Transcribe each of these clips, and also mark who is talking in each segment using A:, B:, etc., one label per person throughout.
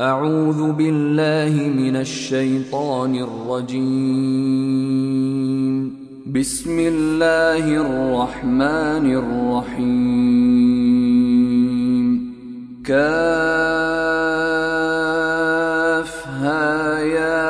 A: أعوذ بالله من الشيطان الرجيم. بسم الله الرحمن الرحيم. كافها يا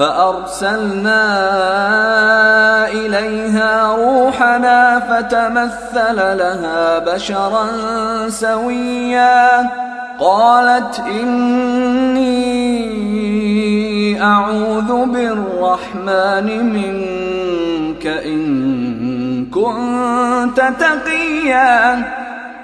A: فأرسلنا إليها روحنا فتمثل لها بشرا سويا. قالت إني أعوذ بالرحمن منك إن كنت تقيا.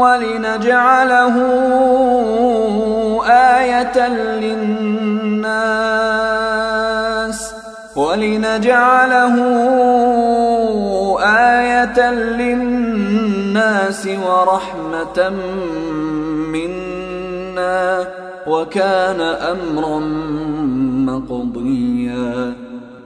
A: ولنجعله آية للناس ولنجعله آية للناس ورحمة منا وكان أمرا مقضيا.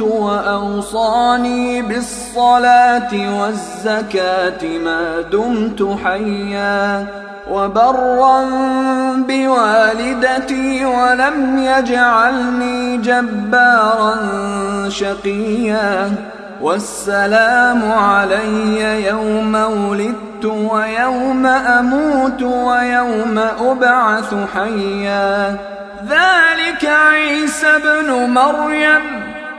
A: وأوصاني بالصلاة والزكاة ما دمت حيا وبرا بوالدتي ولم يجعلني جبارا شقيا والسلام علي يوم ولدت ويوم أموت ويوم أبعث حيا. ذلك عيسى ابن مريم.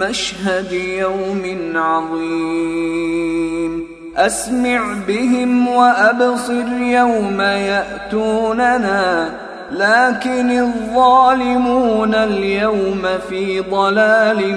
A: مشهد يوم عظيم. أسمع بهم وأبصر يوم يأتوننا لكن الظالمون اليوم في ضلال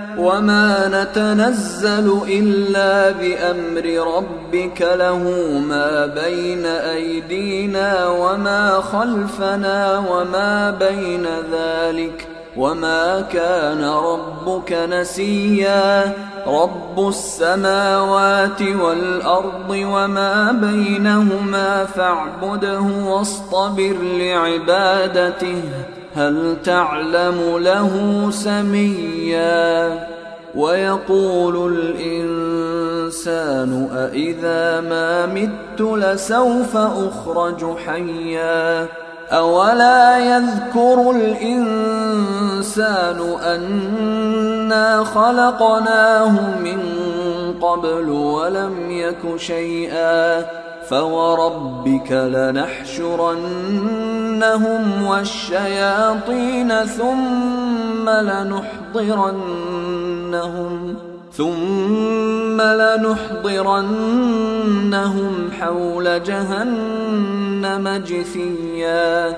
A: وما نتنزل إلا بأمر ربك له ما بين أيدينا وما خلفنا وما بين ذلك ۖ وما كان ربك نسيا رب السماوات والارض وما بينهما فاعبده واصطبر لعبادته هل تعلم له سميا ويقول الإنسان أإذا ما مت لسوف أخرج حيا أولا يذكر الإنسان أنا خلقناه من قبل ولم يك شيئا فوربك لنحشرنهم والشياطين ثم لنحضرنهم ثم لنحضرنهم حول جهنم جثيا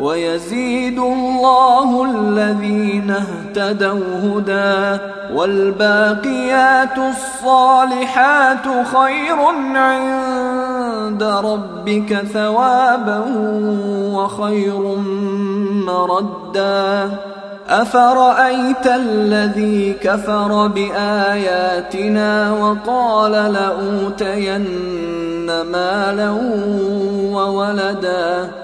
A: ويزيد الله الذين اهتدوا هدى. والباقيات الصالحات خير عند ربك ثوابا وخير مردا. أفرأيت الذي كفر بآياتنا وقال لأوتين مالا وولدا؟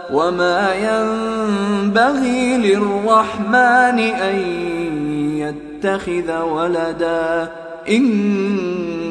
A: وما ينبغي للرحمن أن يتخذ ولدا إن